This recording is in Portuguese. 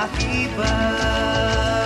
narrativa.